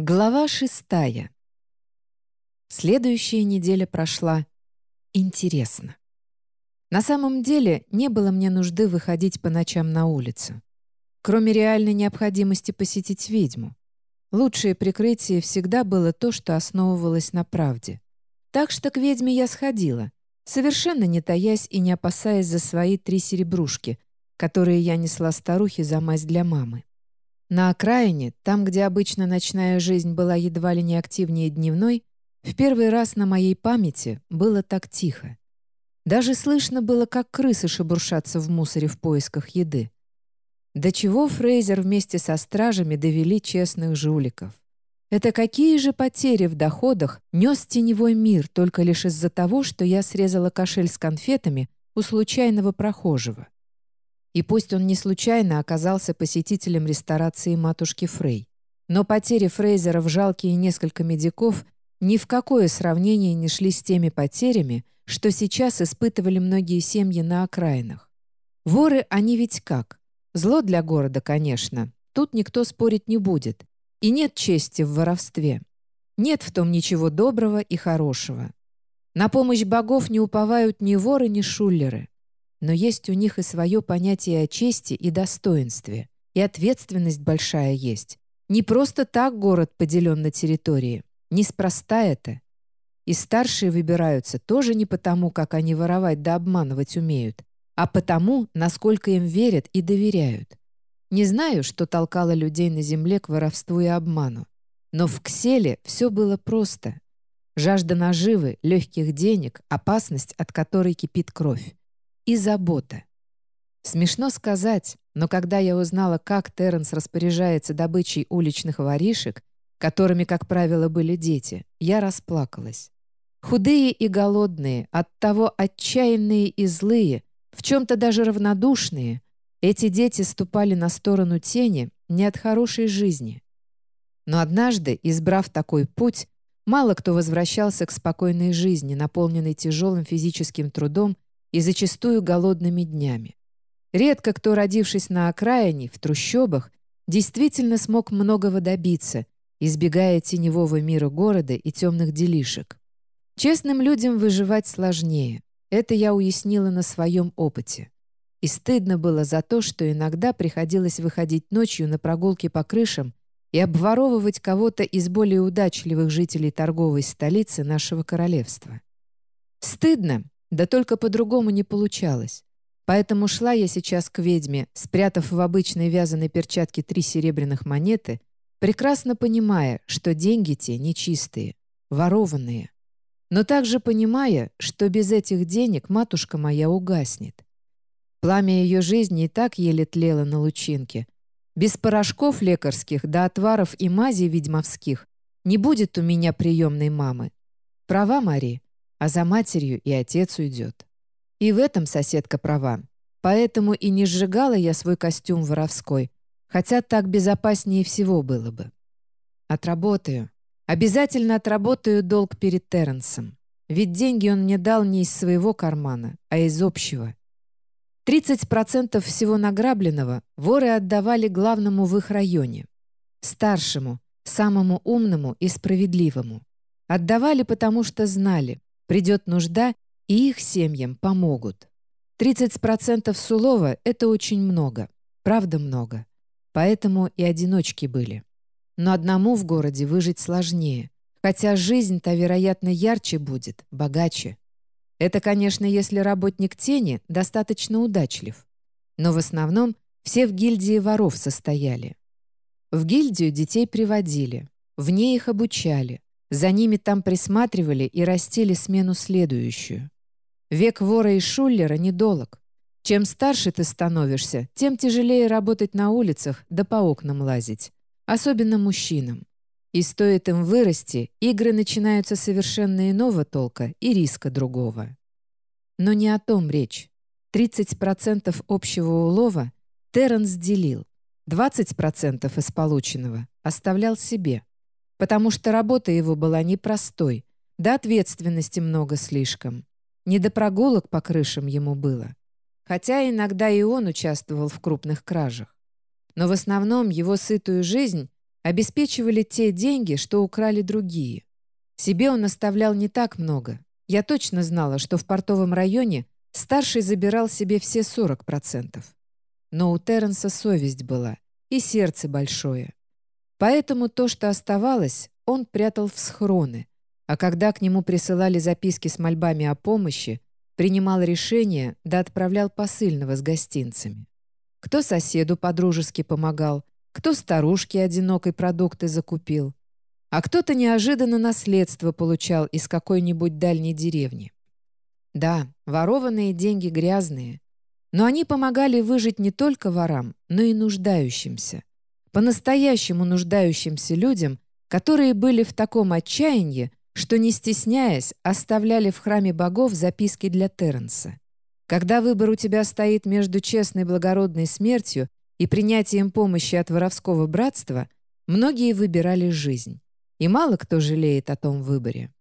Глава шестая. Следующая неделя прошла интересно. На самом деле не было мне нужды выходить по ночам на улицу. Кроме реальной необходимости посетить ведьму. Лучшее прикрытие всегда было то, что основывалось на правде. Так что к ведьме я сходила, совершенно не таясь и не опасаясь за свои три серебрушки, которые я несла старухе за мазь для мамы. На окраине, там, где обычно ночная жизнь была едва ли не активнее дневной, в первый раз на моей памяти было так тихо. Даже слышно было, как крысы шебуршатся в мусоре в поисках еды. До чего Фрейзер вместе со стражами довели честных жуликов. Это какие же потери в доходах нес теневой мир только лишь из-за того, что я срезала кошель с конфетами у случайного прохожего. И пусть он не случайно оказался посетителем ресторации матушки Фрей. Но потери Фрейзера в жалкие несколько медиков ни в какое сравнение не шли с теми потерями, что сейчас испытывали многие семьи на окраинах. Воры они ведь как? Зло для города, конечно. Тут никто спорить не будет. И нет чести в воровстве. Нет в том ничего доброго и хорошего. На помощь богов не уповают ни воры, ни шуллеры. Но есть у них и свое понятие о чести и достоинстве. И ответственность большая есть. Не просто так город поделен на территории. Неспроста это. И старшие выбираются тоже не потому, как они воровать да обманывать умеют, а потому, насколько им верят и доверяют. Не знаю, что толкало людей на земле к воровству и обману. Но в Кселе все было просто. Жажда наживы, легких денег, опасность, от которой кипит кровь и забота. Смешно сказать, но когда я узнала, как Терренс распоряжается добычей уличных воришек, которыми, как правило, были дети, я расплакалась. Худые и голодные, оттого отчаянные и злые, в чем-то даже равнодушные, эти дети ступали на сторону тени не от хорошей жизни. Но однажды, избрав такой путь, мало кто возвращался к спокойной жизни, наполненной тяжелым физическим трудом и зачастую голодными днями. Редко кто, родившись на окраине, в трущобах, действительно смог многого добиться, избегая теневого мира города и темных делишек. Честным людям выживать сложнее. Это я уяснила на своем опыте. И стыдно было за то, что иногда приходилось выходить ночью на прогулки по крышам и обворовывать кого-то из более удачливых жителей торговой столицы нашего королевства. Стыдно, да только по-другому не получалось. Поэтому шла я сейчас к ведьме, спрятав в обычной вязаной перчатке три серебряных монеты, прекрасно понимая, что деньги те нечистые, ворованные. Но также понимая, что без этих денег матушка моя угаснет. Пламя ее жизни и так еле тлело на лучинке. Без порошков лекарских да отваров и мази ведьмовских не будет у меня приемной мамы. Права, Мари, а за матерью и отец уйдет. И в этом соседка права. Поэтому и не сжигала я свой костюм воровской, хотя так безопаснее всего было бы. Отработаю. Обязательно отработаю долг перед Терренсом. Ведь деньги он мне дал не из своего кармана, а из общего. 30% всего награбленного воры отдавали главному в их районе. Старшему, самому умному и справедливому. Отдавали, потому что знали, Придет нужда, и их семьям помогут. 30% Сулова — это очень много. Правда много. Поэтому и одиночки были. Но одному в городе выжить сложнее. Хотя жизнь-то, вероятно, ярче будет, богаче. Это, конечно, если работник тени достаточно удачлив. Но в основном все в гильдии воров состояли. В гильдию детей приводили, в ней их обучали, за ними там присматривали и растили смену следующую. Век вора и шуллера недолог. Чем старше ты становишься, тем тяжелее работать на улицах да по окнам лазить. Особенно мужчинам. И стоит им вырасти, игры начинаются совершенно иного толка и риска другого. Но не о том речь. 30% общего улова Терренс делил. 20% из полученного оставлял себе потому что работа его была непростой, да ответственности много слишком. Не до прогулок по крышам ему было. Хотя иногда и он участвовал в крупных кражах. Но в основном его сытую жизнь обеспечивали те деньги, что украли другие. Себе он оставлял не так много. Я точно знала, что в портовом районе старший забирал себе все 40%. Но у Терренса совесть была и сердце большое. Поэтому то, что оставалось, он прятал в схроны, а когда к нему присылали записки с мольбами о помощи, принимал решение да отправлял посыльного с гостинцами. Кто соседу подружески помогал, кто старушке одинокой продукты закупил, а кто-то неожиданно наследство получал из какой-нибудь дальней деревни. Да, ворованные деньги грязные, но они помогали выжить не только ворам, но и нуждающимся. По-настоящему нуждающимся людям, которые были в таком отчаянии, что, не стесняясь, оставляли в храме богов записки для Терренса. Когда выбор у тебя стоит между честной благородной смертью и принятием помощи от воровского братства, многие выбирали жизнь. И мало кто жалеет о том выборе.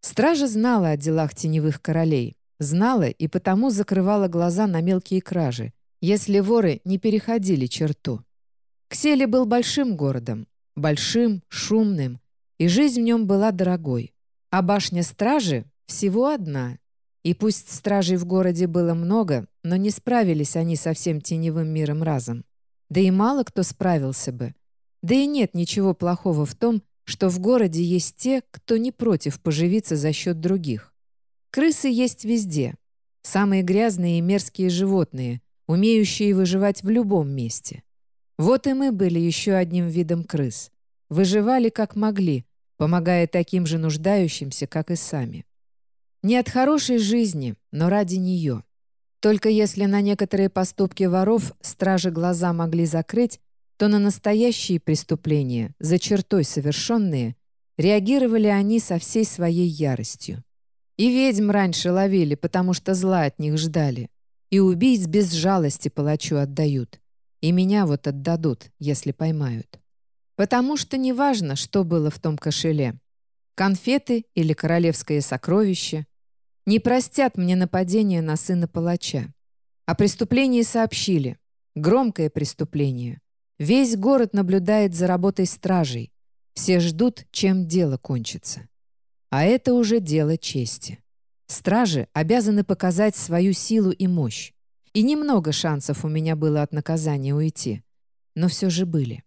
Стража знала о делах теневых королей, знала и потому закрывала глаза на мелкие кражи, если воры не переходили черту. Кселе был большим городом, большим, шумным, и жизнь в нем была дорогой. А башня стражи всего одна. И пусть стражей в городе было много, но не справились они со всем теневым миром разом. Да и мало кто справился бы. Да и нет ничего плохого в том, что в городе есть те, кто не против поживиться за счет других. Крысы есть везде. Самые грязные и мерзкие животные, умеющие выживать в любом месте. Вот и мы были еще одним видом крыс. Выживали как могли, помогая таким же нуждающимся, как и сами. Не от хорошей жизни, но ради нее. Только если на некоторые поступки воров стражи глаза могли закрыть, то на настоящие преступления, за чертой совершенные, реагировали они со всей своей яростью. И ведьм раньше ловили, потому что зла от них ждали. И убийц без жалости палачу отдают. И меня вот отдадут, если поймают. Потому что неважно, что было в том кошеле. Конфеты или королевское сокровище. Не простят мне нападение на сына палача. О преступлении сообщили. Громкое преступление. Весь город наблюдает за работой стражей. Все ждут, чем дело кончится. А это уже дело чести. Стражи обязаны показать свою силу и мощь. И немного шансов у меня было от наказания уйти. Но все же были.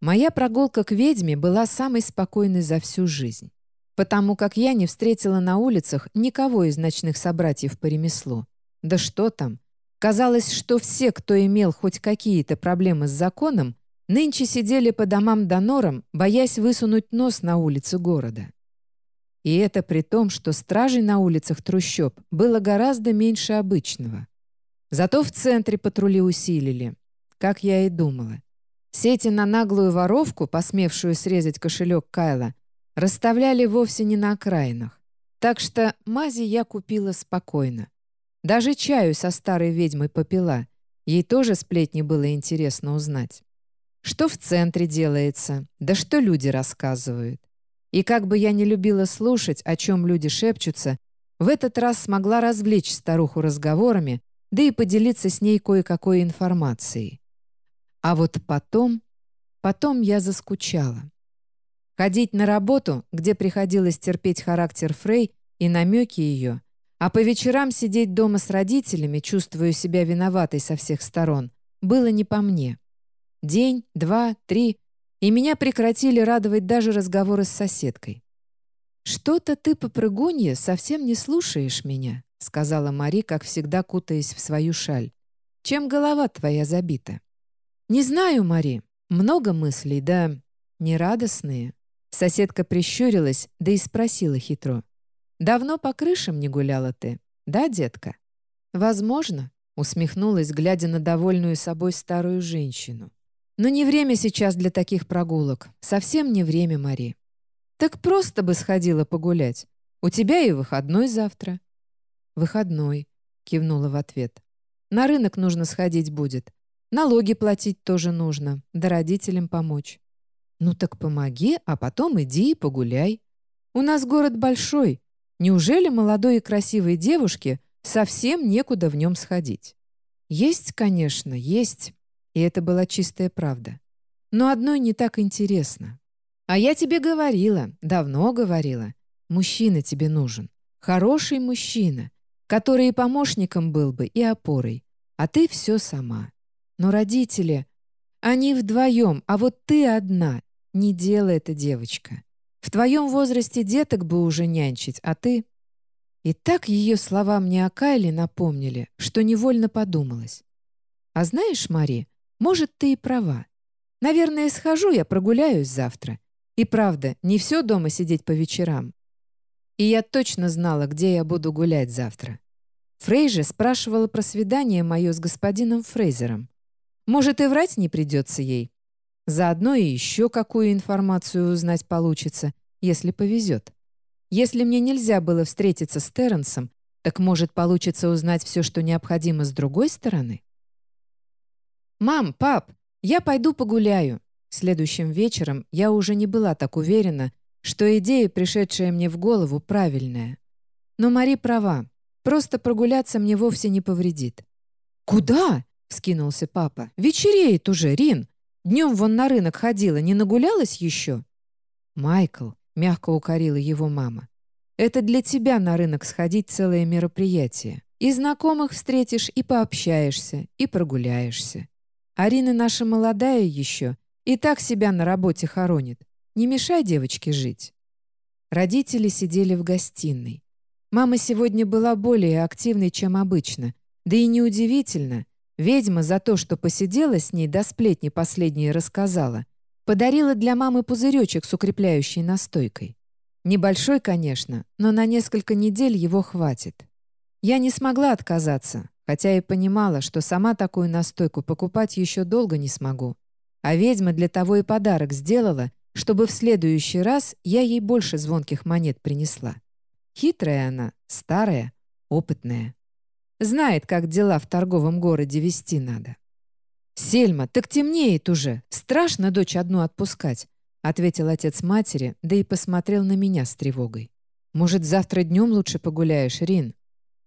Моя прогулка к ведьме была самой спокойной за всю жизнь. Потому как я не встретила на улицах никого из ночных собратьев по ремеслу. Да что там, Казалось, что все, кто имел хоть какие-то проблемы с законом, нынче сидели по домам до норам, боясь высунуть нос на улицы города. И это при том, что стражей на улицах трущоб было гораздо меньше обычного. Зато в центре патрули усилили, как я и думала. Сети на наглую воровку, посмевшую срезать кошелек Кайла, расставляли вовсе не на окраинах. Так что мази я купила спокойно. Даже чаю со старой ведьмой попила. Ей тоже сплетни было интересно узнать. Что в центре делается, да что люди рассказывают. И как бы я не любила слушать, о чем люди шепчутся, в этот раз смогла развлечь старуху разговорами, да и поделиться с ней кое-какой информацией. А вот потом... Потом я заскучала. Ходить на работу, где приходилось терпеть характер Фрей и намеки ее, а по вечерам сидеть дома с родителями, чувствуя себя виноватой со всех сторон, было не по мне. День, два, три, и меня прекратили радовать даже разговоры с соседкой. «Что-то ты, попрыгунья, совсем не слушаешь меня», сказала Мари, как всегда кутаясь в свою шаль. «Чем голова твоя забита?» «Не знаю, Мари. Много мыслей, да нерадостные». Соседка прищурилась, да и спросила хитро. Давно по крышам не гуляла ты, да, детка?» «Возможно», — усмехнулась, глядя на довольную собой старую женщину. «Но не время сейчас для таких прогулок. Совсем не время, Мари. Так просто бы сходила погулять. У тебя и выходной завтра». «Выходной», — кивнула в ответ. «На рынок нужно сходить будет. Налоги платить тоже нужно, да родителям помочь». «Ну так помоги, а потом иди и погуляй. У нас город большой, Неужели молодой и красивой девушке совсем некуда в нем сходить? Есть, конечно, есть. И это была чистая правда. но одной не так интересно. А я тебе говорила, давно говорила, мужчина тебе нужен. Хороший мужчина, который и помощником был бы, и опорой. А ты все сама. Но родители... Они вдвоем, а вот ты одна. Не делай это, девочка. В твоем возрасте деток бы уже нянчить, а ты... И так ее слова мне о Кайле напомнили, что невольно подумалось. А знаешь, Мари, может, ты и права. Наверное, схожу я прогуляюсь завтра. И правда, не все дома сидеть по вечерам. И я точно знала, где я буду гулять завтра. Фрейже спрашивала про свидание мое с господином Фрейзером. Может, и врать не придется ей. Заодно и еще какую информацию узнать получится, если повезет. Если мне нельзя было встретиться с Терренсом, так может получится узнать все, что необходимо с другой стороны? «Мам, пап, я пойду погуляю». Следующим вечером я уже не была так уверена, что идея, пришедшая мне в голову, правильная. Но Мари права. Просто прогуляться мне вовсе не повредит. «Куда?» — вскинулся папа. «Вечереет уже, Рин. Днем вон на рынок ходила, не нагулялась еще?» «Майкл», — мягко укорила его мама, «это для тебя на рынок сходить целое мероприятие. И знакомых встретишь, и пообщаешься, и прогуляешься. Арина наша молодая еще, и так себя на работе хоронит. Не мешай девочке жить». Родители сидели в гостиной. Мама сегодня была более активной, чем обычно. Да и неудивительно — Ведьма за то, что посидела с ней до сплетни последние рассказала, подарила для мамы пузыречек с укрепляющей настойкой. Небольшой, конечно, но на несколько недель его хватит. Я не смогла отказаться, хотя и понимала, что сама такую настойку покупать еще долго не смогу. А ведьма для того и подарок сделала, чтобы в следующий раз я ей больше звонких монет принесла. Хитрая она, старая, опытная. Знает, как дела в торговом городе вести надо. «Сельма, так темнеет уже. Страшно дочь одну отпускать», ответил отец матери, да и посмотрел на меня с тревогой. «Может, завтра днем лучше погуляешь, Рин?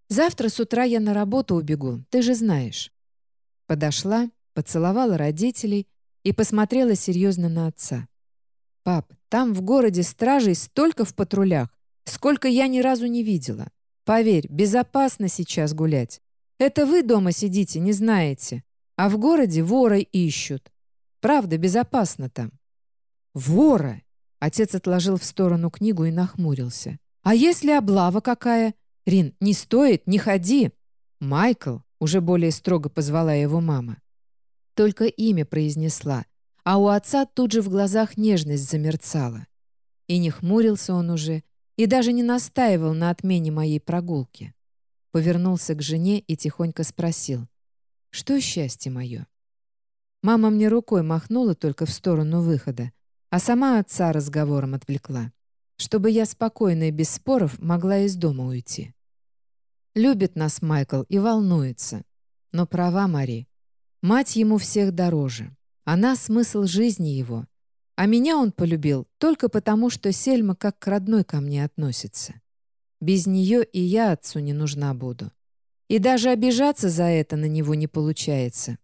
Завтра с утра я на работу убегу, ты же знаешь». Подошла, поцеловала родителей и посмотрела серьезно на отца. «Пап, там в городе стражей столько в патрулях, сколько я ни разу не видела. Поверь, безопасно сейчас гулять. Это вы дома сидите, не знаете. А в городе воры ищут. Правда, безопасно там». «Вора!» Отец отложил в сторону книгу и нахмурился. «А если облава какая? Рин, не стоит, не ходи!» «Майкл!» — уже более строго позвала его мама. Только имя произнесла, а у отца тут же в глазах нежность замерцала. И не хмурился он уже, и даже не настаивал на отмене моей прогулки. Повернулся к жене и тихонько спросил, «Что счастье мое?» Мама мне рукой махнула только в сторону выхода, а сама отца разговором отвлекла, чтобы я спокойно и без споров могла из дома уйти. Любит нас Майкл и волнуется. Но права Мари. Мать ему всех дороже. Она — смысл жизни его. А меня он полюбил только потому, что Сельма как к родной ко мне относится. Без нее и я отцу не нужна буду. И даже обижаться за это на него не получается.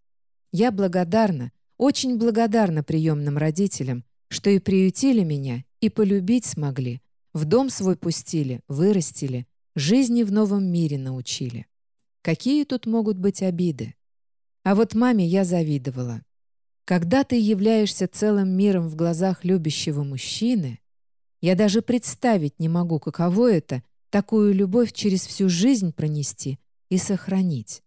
Я благодарна, очень благодарна приемным родителям, что и приютили меня, и полюбить смогли, в дом свой пустили, вырастили, жизни в новом мире научили. Какие тут могут быть обиды? А вот маме я завидовала. Когда ты являешься целым миром в глазах любящего мужчины, я даже представить не могу, каково это — такую любовь через всю жизнь пронести и сохранить.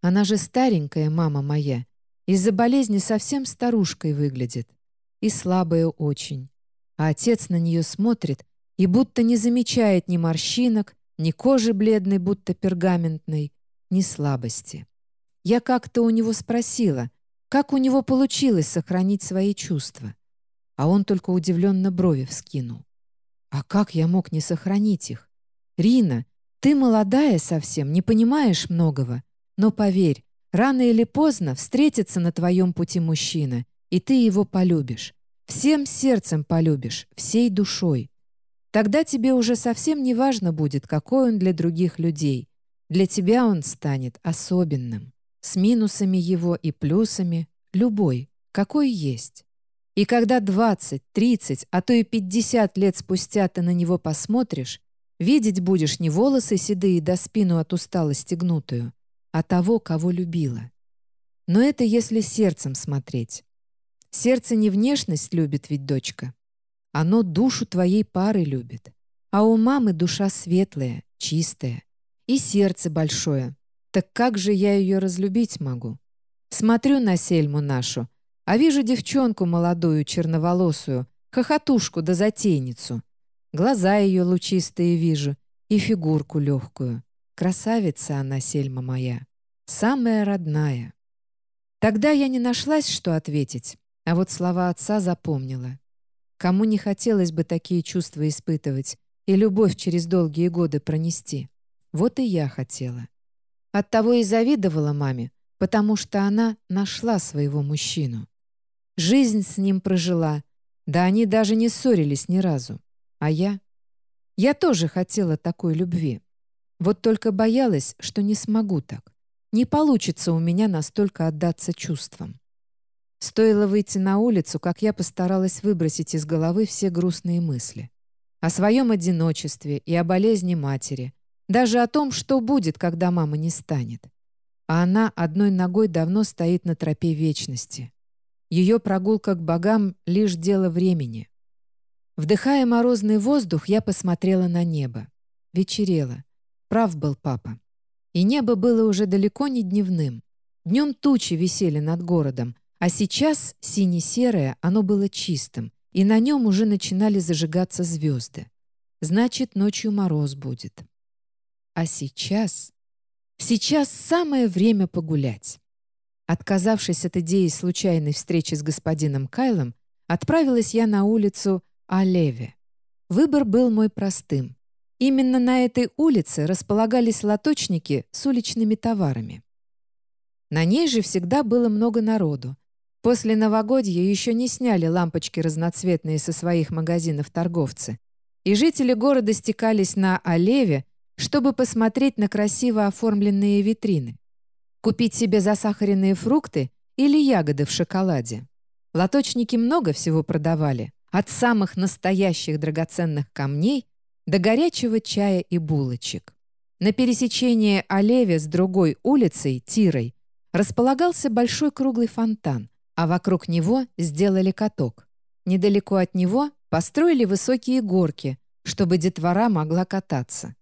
Она же старенькая, мама моя, из-за болезни совсем старушкой выглядит. И слабая очень. А отец на нее смотрит и будто не замечает ни морщинок, ни кожи бледной, будто пергаментной, ни слабости. Я как-то у него спросила — как у него получилось сохранить свои чувства? А он только удивленно брови вскинул. А как я мог не сохранить их? Рина, ты молодая совсем, не понимаешь многого. Но поверь, рано или поздно встретится на твоем пути мужчина, и ты его полюбишь. Всем сердцем полюбишь, всей душой. Тогда тебе уже совсем не важно будет, какой он для других людей. Для тебя он станет особенным с минусами его и плюсами, любой, какой есть. И когда 20, 30, а то и 50 лет спустя ты на него посмотришь, видеть будешь не волосы седые да спину от усталости гнутую, а того, кого любила. Но это если сердцем смотреть. Сердце не внешность любит ведь дочка. Оно душу твоей пары любит. А у мамы душа светлая, чистая. И сердце большое. Так как же я ее разлюбить могу? Смотрю на сельму нашу, а вижу девчонку молодую, черноволосую, хохотушку да затейницу. Глаза ее лучистые вижу и фигурку легкую. Красавица она, сельма моя. Самая родная. Тогда я не нашлась, что ответить, а вот слова отца запомнила. Кому не хотелось бы такие чувства испытывать и любовь через долгие годы пронести? Вот и я хотела. Оттого и завидовала маме, потому что она нашла своего мужчину. Жизнь с ним прожила, да они даже не ссорились ни разу. А я? Я тоже хотела такой любви. Вот только боялась, что не смогу так. Не получится у меня настолько отдаться чувствам. Стоило выйти на улицу, как я постаралась выбросить из головы все грустные мысли. О своем одиночестве и о болезни матери. Даже о том, что будет, когда мама не станет. А она одной ногой давно стоит на тропе вечности. Ее прогулка к богам — лишь дело времени. Вдыхая морозный воздух, я посмотрела на небо. Вечерело. Прав был папа. И небо было уже далеко не дневным. Днем тучи висели над городом, а сейчас, сине-серое, оно было чистым, и на нем уже начинали зажигаться звезды. Значит, ночью мороз будет. А сейчас... Сейчас самое время погулять. Отказавшись от идеи случайной встречи с господином Кайлом, отправилась я на улицу Алеве. Выбор был мой простым. Именно на этой улице располагались лоточники с уличными товарами. На ней же всегда было много народу, После новогодья еще не сняли лампочки разноцветные со своих магазинов торговцы, и жители города стекались на Олеве, чтобы посмотреть на красиво оформленные витрины. Купить себе засахаренные фрукты или ягоды в шоколаде. Лоточники много всего продавали, от самых настоящих драгоценных камней до горячего чая и булочек. На пересечении Олеве с другой улицей, Тирой, располагался большой круглый фонтан, а вокруг него сделали каток. Недалеко от него построили высокие горки, чтобы детвора могла кататься.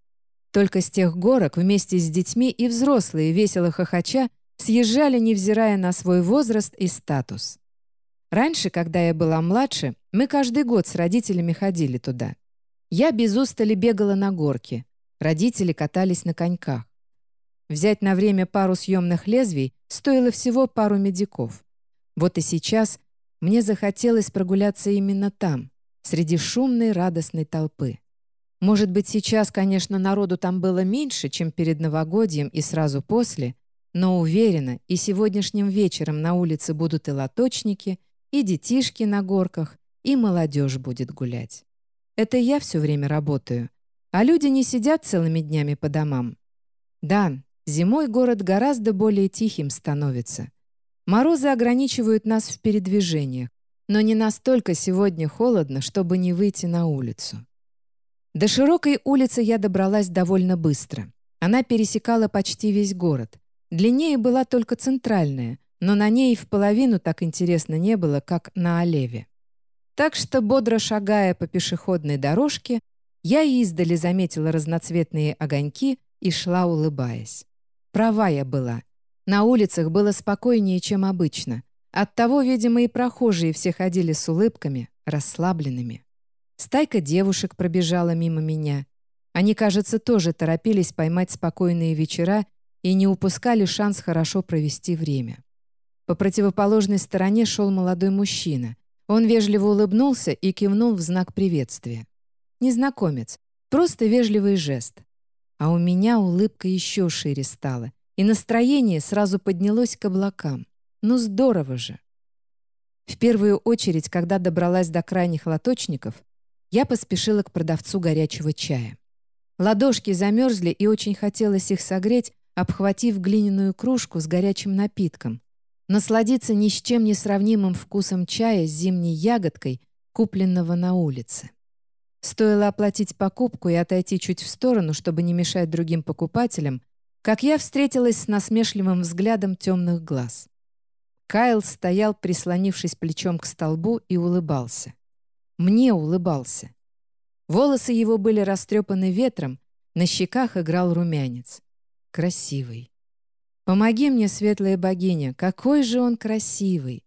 Только с тех горок вместе с детьми и взрослые, весело хохоча, съезжали, невзирая на свой возраст и статус. Раньше, когда я была младше, мы каждый год с родителями ходили туда. Я без устали бегала на горке. Родители катались на коньках. Взять на время пару съемных лезвий стоило всего пару медиков. Вот и сейчас мне захотелось прогуляться именно там, среди шумной радостной толпы. Может быть, сейчас, конечно, народу там было меньше, чем перед новогодием и сразу после, но уверена, и сегодняшним вечером на улице будут и лоточники, и детишки на горках, и молодежь будет гулять. Это я все время работаю, а люди не сидят целыми днями по домам. Да, зимой город гораздо более тихим становится. Морозы ограничивают нас в передвижениях, но не настолько сегодня холодно, чтобы не выйти на улицу. До широкой улицы я добралась довольно быстро. Она пересекала почти весь город. Длиннее была только центральная, но на ней в половину так интересно не было, как на Олеве. Так что, бодро шагая по пешеходной дорожке, я издали заметила разноцветные огоньки и шла, улыбаясь. Права я была. На улицах было спокойнее, чем обычно. Оттого, видимо, и прохожие все ходили с улыбками, расслабленными. Стайка девушек пробежала мимо меня. Они, кажется, тоже торопились поймать спокойные вечера и не упускали шанс хорошо провести время. По противоположной стороне шел молодой мужчина. Он вежливо улыбнулся и кивнул в знак приветствия. Незнакомец, просто вежливый жест. А у меня улыбка еще шире стала, и настроение сразу поднялось к облакам. Ну здорово же! В первую очередь, когда добралась до крайних лоточников, я поспешила к продавцу горячего чая. Ладошки замерзли, и очень хотелось их согреть, обхватив глиняную кружку с горячим напитком. насладиться ни с чем не сравнимым вкусом чая с зимней ягодкой, купленного на улице. Стоило оплатить покупку и отойти чуть в сторону, чтобы не мешать другим покупателям, как я встретилась с насмешливым взглядом темных глаз. Кайл стоял, прислонившись плечом к столбу, и улыбался. Мне улыбался. Волосы его были растрепаны ветром, на щеках играл румянец. Красивый. Помоги мне, светлая богиня, какой же он красивый!